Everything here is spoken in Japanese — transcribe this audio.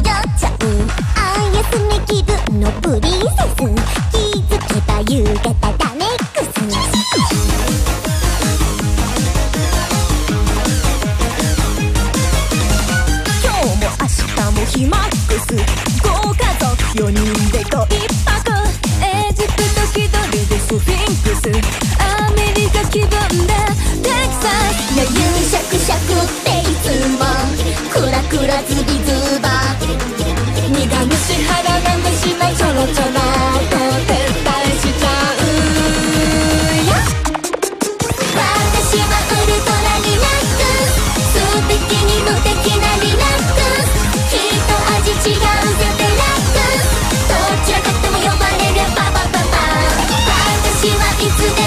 っちゃうあやすめ気分のプリンセス。気づけば夕方ダメックス。明日もヒマックス。ご家族4人でご一泊エジプト気取りでス。フィンクス。アメリカ気分でテキサス。余裕しゃくしゃくっていつもクラクラズビズいつで